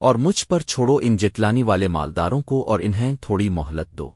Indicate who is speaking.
Speaker 1: اور مجھ پر چھوڑو ان جتلانی والے مالداروں کو اور انہیں تھوڑی مہلت دو۔